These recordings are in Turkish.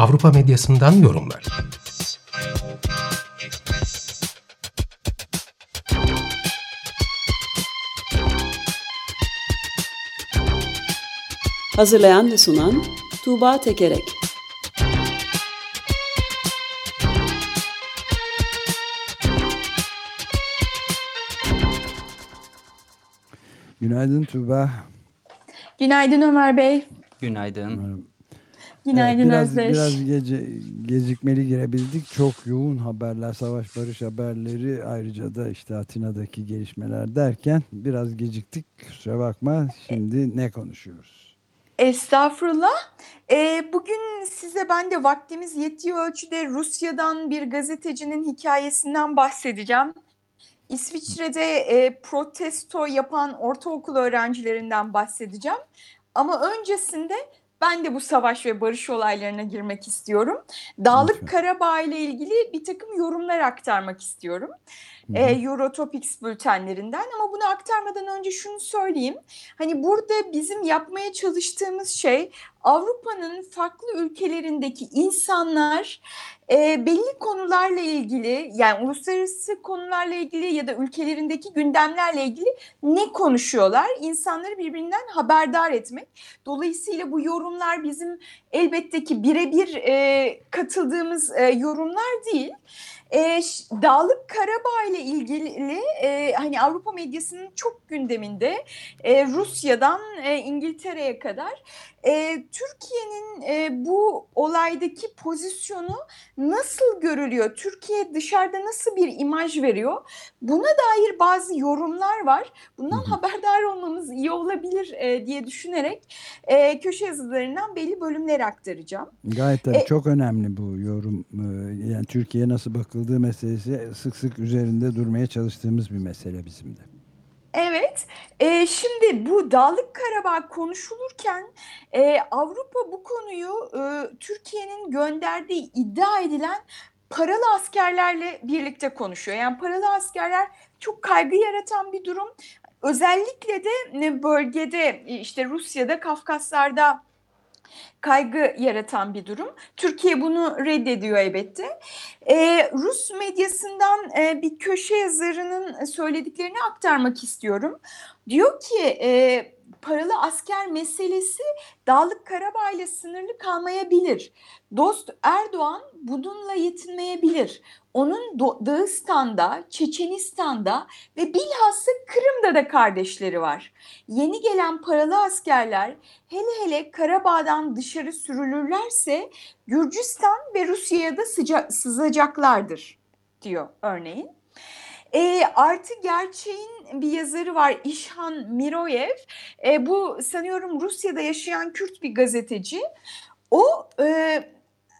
Avrupa medyasından yorumlar. Hazırlayan ve sunan Tuğba Tekerek Günaydın Tuğba. Günaydın Ömer Bey. Günaydın. Günaydın evet, biraz, Özdeş. Biraz gece, gecikmeli girebildik. Çok yoğun haberler, savaş barış haberleri ayrıca da işte Atina'daki gelişmeler derken biraz geciktik. Kusura bakma. Şimdi ne konuşuyoruz? Estağfurullah. Ee, bugün size ben de vaktimiz yettiği ölçüde Rusya'dan bir gazetecinin hikayesinden bahsedeceğim. İsviçre'de e, protesto yapan ortaokul öğrencilerinden bahsedeceğim. Ama öncesinde ben de bu savaş ve barış olaylarına girmek istiyorum. Dağlık. Karabağ ile ilgili bir takım yorumlar aktarmak istiyorum. E, Eurotopics bültenlerinden ama bunu aktarmadan önce şunu söyleyeyim. Hani burada bizim yapmaya çalıştığımız şey Avrupa'nın farklı ülkelerindeki insanlar e, belli konularla ilgili yani uluslararası konularla ilgili ya da ülkelerindeki gündemlerle ilgili ne konuşuyorlar? İnsanları birbirinden haberdar etmek. Dolayısıyla bu yorumlar bizim elbette ki birebir e, katıldığımız e, yorumlar değil. E, Dağlık Karabağ ile ilgili e, hani Avrupa medyasının çok gündeminde e, Rusya'dan e, İngiltere'ye kadar e, Türkiye'nin e, bu olaydaki pozisyonu nasıl görülüyor? Türkiye dışarıda nasıl bir imaj veriyor? Buna dair bazı yorumlar var. Bundan haberdar olmamız iyi olabilir e, diye düşünerek e, köşe yazılarından belli bölümler aktaracağım. Gayet tabii E- çok önemli bu yorum. Yani Türkiye'ye nasıl bakıldığı meselesi sık sık üzerinde durmaya çalıştığımız bir mesele bizim de. Evet, e, şimdi bu Dağlık Karabağ konuşulurken e, Avrupa bu konuyu e, Türkiye'nin gönderdiği iddia edilen paralı askerlerle birlikte konuşuyor. Yani paralı askerler çok kaygı yaratan bir durum. Özellikle de e, bölgede e, işte Rusya'da, Kafkaslar'da kaygı yaratan bir durum. Türkiye bunu reddediyor elbette. Ee, Rus medyasından e, bir köşe yazarının söylediklerini aktarmak istiyorum. Diyor ki e, paralı asker meselesi Dağlık Karabağ ile sınırlı kalmayabilir. Dost Erdoğan bununla yetinmeyebilir. Onun Dağıstan'da, Çeçenistan'da ve bilhassa Kırım'da da kardeşleri var. Yeni gelen paralı askerler hele hele Karabağ'dan dışarı sürülürlerse Gürcistan ve Rusya'ya da sıca- sızacaklardır diyor örneğin. E, artı gerçeğin bir yazarı var İşhan Miroyev. E, bu sanıyorum Rusya'da yaşayan Kürt bir gazeteci. O e,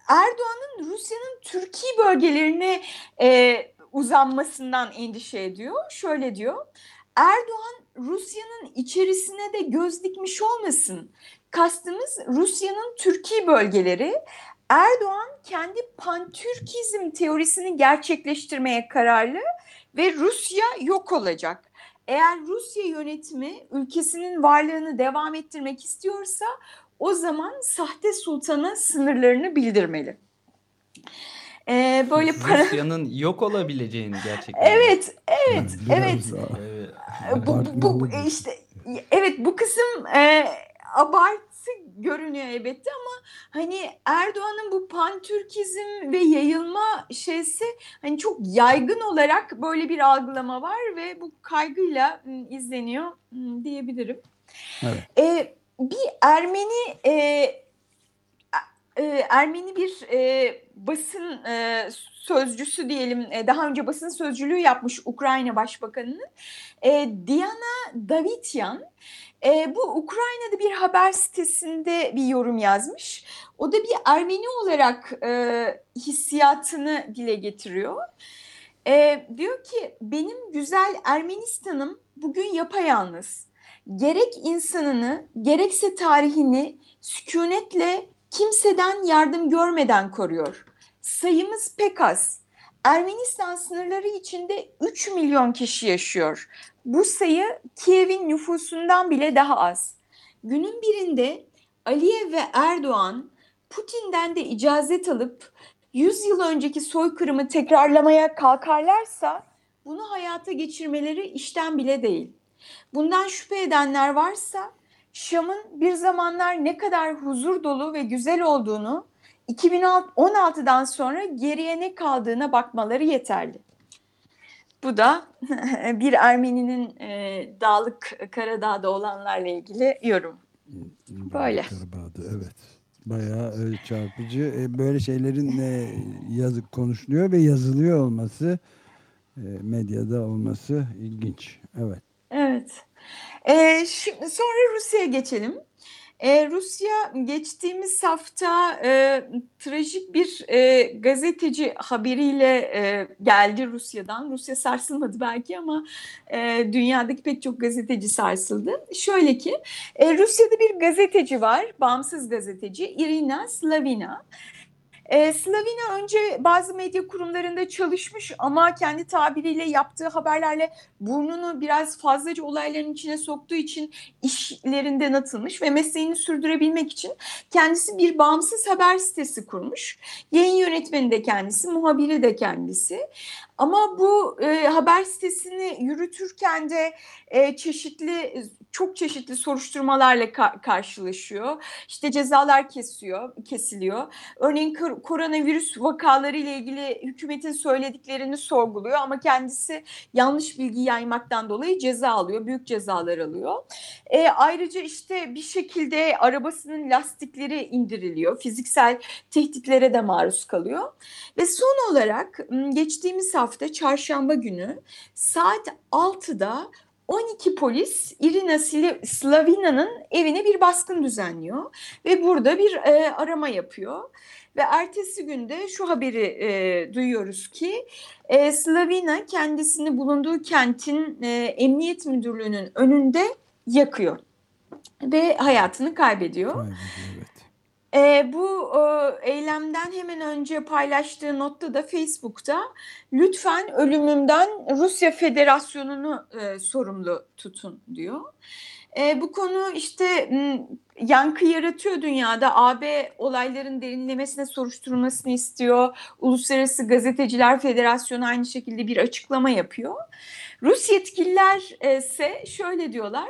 Erdoğan'ın Rusya'nın Türkiye bölgelerine e, uzanmasından endişe ediyor. Şöyle diyor. Erdoğan Rusya'nın içerisine de göz dikmiş olmasın. Kastımız Rusya'nın Türkiye bölgeleri. Erdoğan kendi pantürkizm teorisini gerçekleştirmeye kararlı ve Rusya yok olacak. Eğer Rusya yönetimi ülkesinin varlığını devam ettirmek istiyorsa o zaman sahte sultana sınırlarını bildirmeli. Ee, böyle para... Rusya'nın yok olabileceğini gerçekten. Evet, evet, evet. Evet. Bu, bu, bu işte evet bu kısım e, abartı görünüyor elbette ama hani Erdoğan'ın bu pantürkizm ve yayılma şeysi hani çok yaygın olarak böyle bir algılama var ve bu kaygıyla izleniyor diyebilirim. Evet. E, bir Ermeni e, e, Ermeni bir e, basın e, sözcüsü diyelim e, daha önce basın sözcülüğü yapmış Ukrayna Başbakanı'nın e, Diana Davityan E, bu Ukrayna'da bir haber sitesinde bir yorum yazmış. O da bir Ermeni olarak e, hissiyatını dile getiriyor. E, diyor ki benim güzel Ermenistan'ım bugün yapayalnız. Gerek insanını gerekse tarihini sükunetle kimseden yardım görmeden koruyor. Sayımız pek az. Ermenistan sınırları içinde 3 milyon kişi yaşıyor. Bu sayı Kiev'in nüfusundan bile daha az. Günün birinde Aliyev ve Erdoğan Putin'den de icazet alıp 100 yıl önceki soykırımı tekrarlamaya kalkarlarsa bunu hayata geçirmeleri işten bile değil. Bundan şüphe edenler varsa Şam'ın bir zamanlar ne kadar huzur dolu ve güzel olduğunu 2016'dan sonra geriye ne kaldığına bakmaları yeterli. Bu da bir Ermeni'nin e, Dağlık Karadağ'da olanlarla ilgili yorum. Böyle. Karabağ'da, evet. Bayağı e, çarpıcı. E, böyle şeylerin e, yazık konuşuluyor ve yazılıyor olması, e, medyada olması ilginç. Evet. Evet. E, şimdi sonra Rusya'ya geçelim. E, Rusya geçtiğimiz hafta e, trajik bir e, gazeteci haberiyle e, geldi Rusya'dan. Rusya sarsılmadı belki ama e, dünyadaki pek çok gazeteci sarsıldı. Şöyle ki e, Rusya'da bir gazeteci var, bağımsız gazeteci Irina Slavina. Slavina önce bazı medya kurumlarında çalışmış ama kendi tabiriyle yaptığı haberlerle burnunu biraz fazlaca olayların içine soktuğu için işlerinden atılmış ve mesleğini sürdürebilmek için kendisi bir bağımsız haber sitesi kurmuş. Yayın yönetmeni de kendisi, muhabiri de kendisi. Ama bu e, haber sitesini yürütürken de e, çeşitli çok çeşitli soruşturmalarla ka- karşılaşıyor. İşte cezalar kesiyor, kesiliyor. Örneğin koronavirüs vakaları ile ilgili hükümetin söylediklerini sorguluyor ama kendisi yanlış bilgi yaymaktan dolayı ceza alıyor, büyük cezalar alıyor. E, ayrıca işte bir şekilde arabasının lastikleri indiriliyor, fiziksel tehditlere de maruz kalıyor. Ve son olarak geçtiğimiz hafta çarşamba günü saat 6'da 12 polis Irina Slavina'nın evine bir baskın düzenliyor ve burada bir e, arama yapıyor. Ve ertesi günde şu haberi e, duyuyoruz ki e, Slavina kendisini bulunduğu kentin e, emniyet müdürlüğünün önünde yakıyor ve hayatını kaybediyor evet. E, bu e, eylemden hemen önce paylaştığı notta da Facebook'ta lütfen ölümümden Rusya Federasyonu'nu e, sorumlu tutun diyor. E, bu konu işte yankı yaratıyor dünyada. AB olayların derinlemesine soruşturulmasını istiyor. Uluslararası Gazeteciler Federasyonu aynı şekilde bir açıklama yapıyor. Rus yetkililer ise şöyle diyorlar.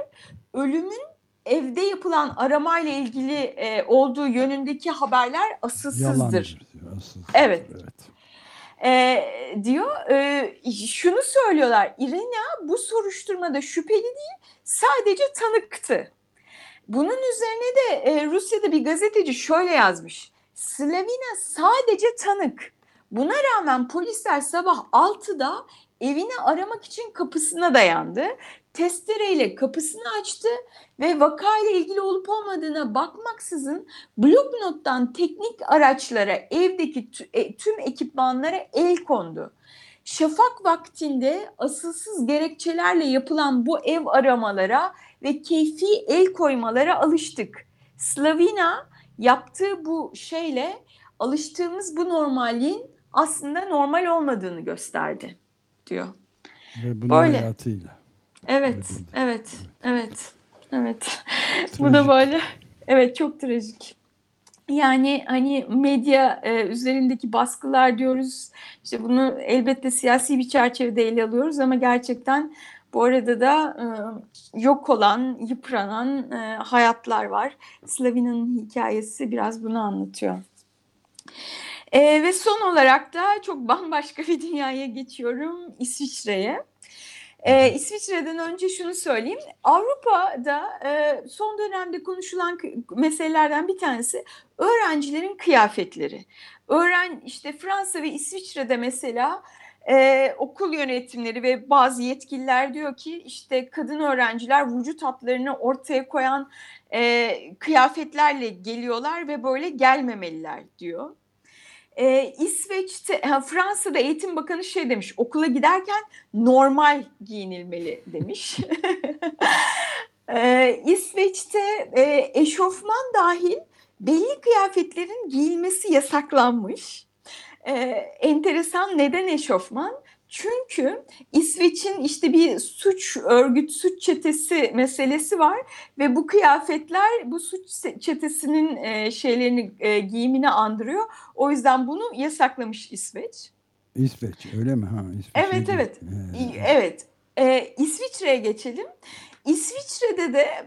Ölümün evde yapılan aramayla ilgili e, olduğu yönündeki haberler asılsızdır. Asılsız, evet. evet. E, diyor e, şunu söylüyorlar İrina bu soruşturmada şüpheli değil sadece tanıktı. Bunun üzerine de e, Rusya'da bir gazeteci şöyle yazmış. Slavina sadece tanık. Buna rağmen polisler sabah 6'da evini aramak için kapısına dayandı testereyle kapısını açtı ve vakayla ilgili olup olmadığına bakmaksızın Blue teknik araçlara, evdeki e, tüm ekipmanlara el kondu. Şafak vaktinde asılsız gerekçelerle yapılan bu ev aramalara ve keyfi el koymalara alıştık. Slavina yaptığı bu şeyle alıştığımız bu normalliğin aslında normal olmadığını gösterdi diyor. Ve bunun Böyle. hayatıyla. Evet, evet, evet, evet. Bu da böyle. Evet, çok trajik. Yani hani medya e, üzerindeki baskılar diyoruz. İşte bunu elbette siyasi bir çerçevede ele alıyoruz ama gerçekten bu arada da e, yok olan, yıpranan e, hayatlar var. Slavina'nın hikayesi biraz bunu anlatıyor. E, ve son olarak da çok bambaşka bir dünyaya geçiyorum İsviçre'ye. Ee, İsviçre'den önce şunu söyleyeyim. Avrupa'da e, son dönemde konuşulan meselelerden bir tanesi öğrencilerin kıyafetleri. Öğren işte Fransa ve İsviçre'de mesela Ee, okul yönetimleri ve bazı yetkililer diyor ki işte kadın öğrenciler vücut hatlarını ortaya koyan e, kıyafetlerle geliyorlar ve böyle gelmemeliler diyor. Ee, İsveç'te, Fransa'da Eğitim Bakanı şey demiş, okula giderken normal giyinilmeli demiş. ee, İsveç'te e, eşofman dahil belli kıyafetlerin giyilmesi yasaklanmış. Ee, enteresan neden eşofman? Çünkü İsveç'in işte bir suç örgüt, suç çetesi meselesi var ve bu kıyafetler bu suç çetesinin e, şeylerini e, giyimini andırıyor. O yüzden bunu yasaklamış İsveç. İsveç öyle mi? Ha, İsveç evet evet. Ee, evet. Ee, İsviçre'ye geçelim. İsviçre'de de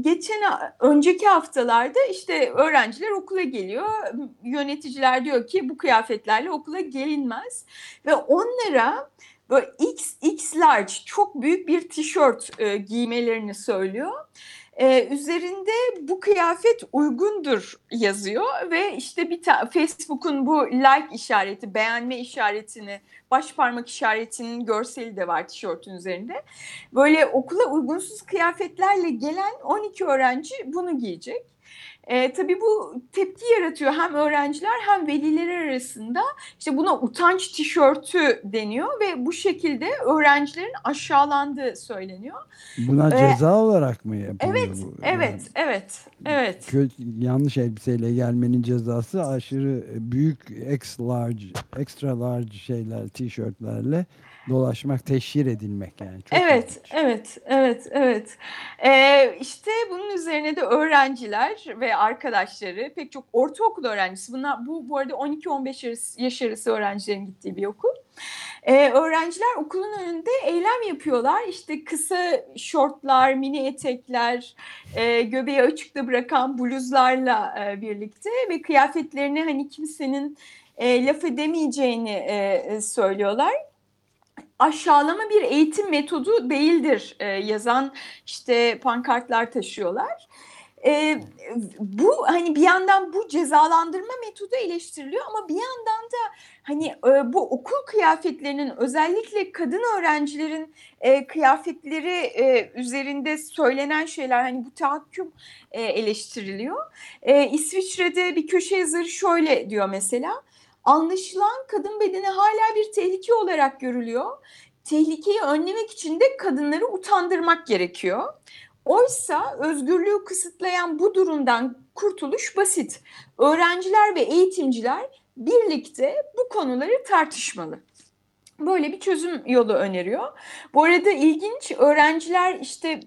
geçen önceki haftalarda işte öğrenciler okula geliyor. Yöneticiler diyor ki bu kıyafetlerle okula gelinmez ve onlara böyle X, X large çok büyük bir tişört e, giymelerini söylüyor e, üzerinde bu kıyafet uygundur yazıyor ve işte bir Facebook'un bu like işareti, beğenme işaretini, baş parmak işaretinin görseli de var tişörtün üzerinde. Böyle okula uygunsuz kıyafetlerle gelen 12 öğrenci bunu giyecek. E, tabii bu tepki yaratıyor hem öğrenciler hem veliler arasında. İşte buna utanç tişörtü deniyor ve bu şekilde öğrencilerin aşağılandığı söyleniyor. Buna ee, ceza olarak mı yapılıyor evet, bu? Evet, yani, evet, evet. Kötü, yanlış elbiseyle gelmenin cezası aşırı büyük extra large, extra large şeyler, tişörtlerle dolaşmak, teşhir edilmek yani. Çok evet, ilginç. evet, evet, evet. Ee, işte bunun üzerine de öğrenciler ve arkadaşları, pek çok ortaokul öğrencisi, bunlar bu bu arada 12-15 yaş arası öğrencilerin gittiği bir okul. Ee, öğrenciler okulun önünde eylem yapıyorlar. İşte kısa şortlar, mini etekler, e, göbeği açıkta bırakan bluzlarla e, birlikte ve kıyafetlerini hani kimsenin e, laf edemeyeceğini e, söylüyorlar aşağılama bir eğitim metodu değildir e, yazan işte pankartlar taşıyorlar. E, bu hani bir yandan bu cezalandırma metodu eleştiriliyor ama bir yandan da hani e, bu okul kıyafetlerinin özellikle kadın öğrencilerin e, kıyafetleri e, üzerinde söylenen şeyler hani bu tahakküm e, eleştiriliyor. E, İsviçre'de bir köşe yazarı şöyle diyor mesela anlaşılan kadın bedeni hala bir tehlike olarak görülüyor. Tehlikeyi önlemek için de kadınları utandırmak gerekiyor. Oysa özgürlüğü kısıtlayan bu durumdan kurtuluş basit. Öğrenciler ve eğitimciler birlikte bu konuları tartışmalı. Böyle bir çözüm yolu öneriyor. Bu arada ilginç öğrenciler işte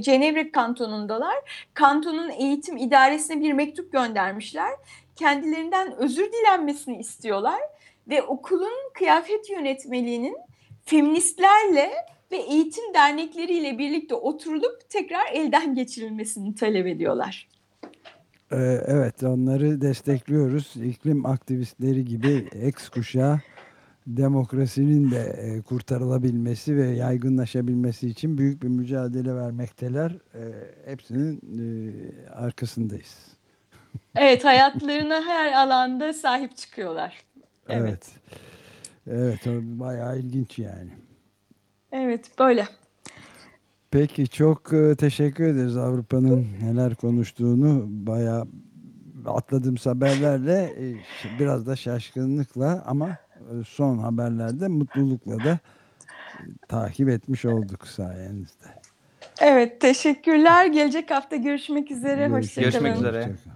Cenevre kantonundalar. Kantonun eğitim idaresine bir mektup göndermişler kendilerinden özür dilenmesini istiyorlar ve okulun kıyafet yönetmeliğinin feministlerle ve eğitim dernekleriyle birlikte oturulup tekrar elden geçirilmesini talep ediyorlar. Ee, evet onları destekliyoruz. İklim aktivistleri gibi ex kuşağı demokrasinin de e, kurtarılabilmesi ve yaygınlaşabilmesi için büyük bir mücadele vermekteler. Ee, hepsinin e, arkasındayız. Evet hayatlarına her alanda sahip çıkıyorlar. Evet. Evet, evet bayağı ilginç yani. Evet böyle. Peki çok e, teşekkür ederiz Avrupa'nın neler konuştuğunu bayağı atladığım haberlerle e, biraz da şaşkınlıkla ama e, son haberlerde mutlulukla da takip etmiş olduk sayenizde. Evet teşekkürler. Gelecek hafta görüşmek üzere. Hoşçakalın. Görüşmek üzere. Hoşçakalın.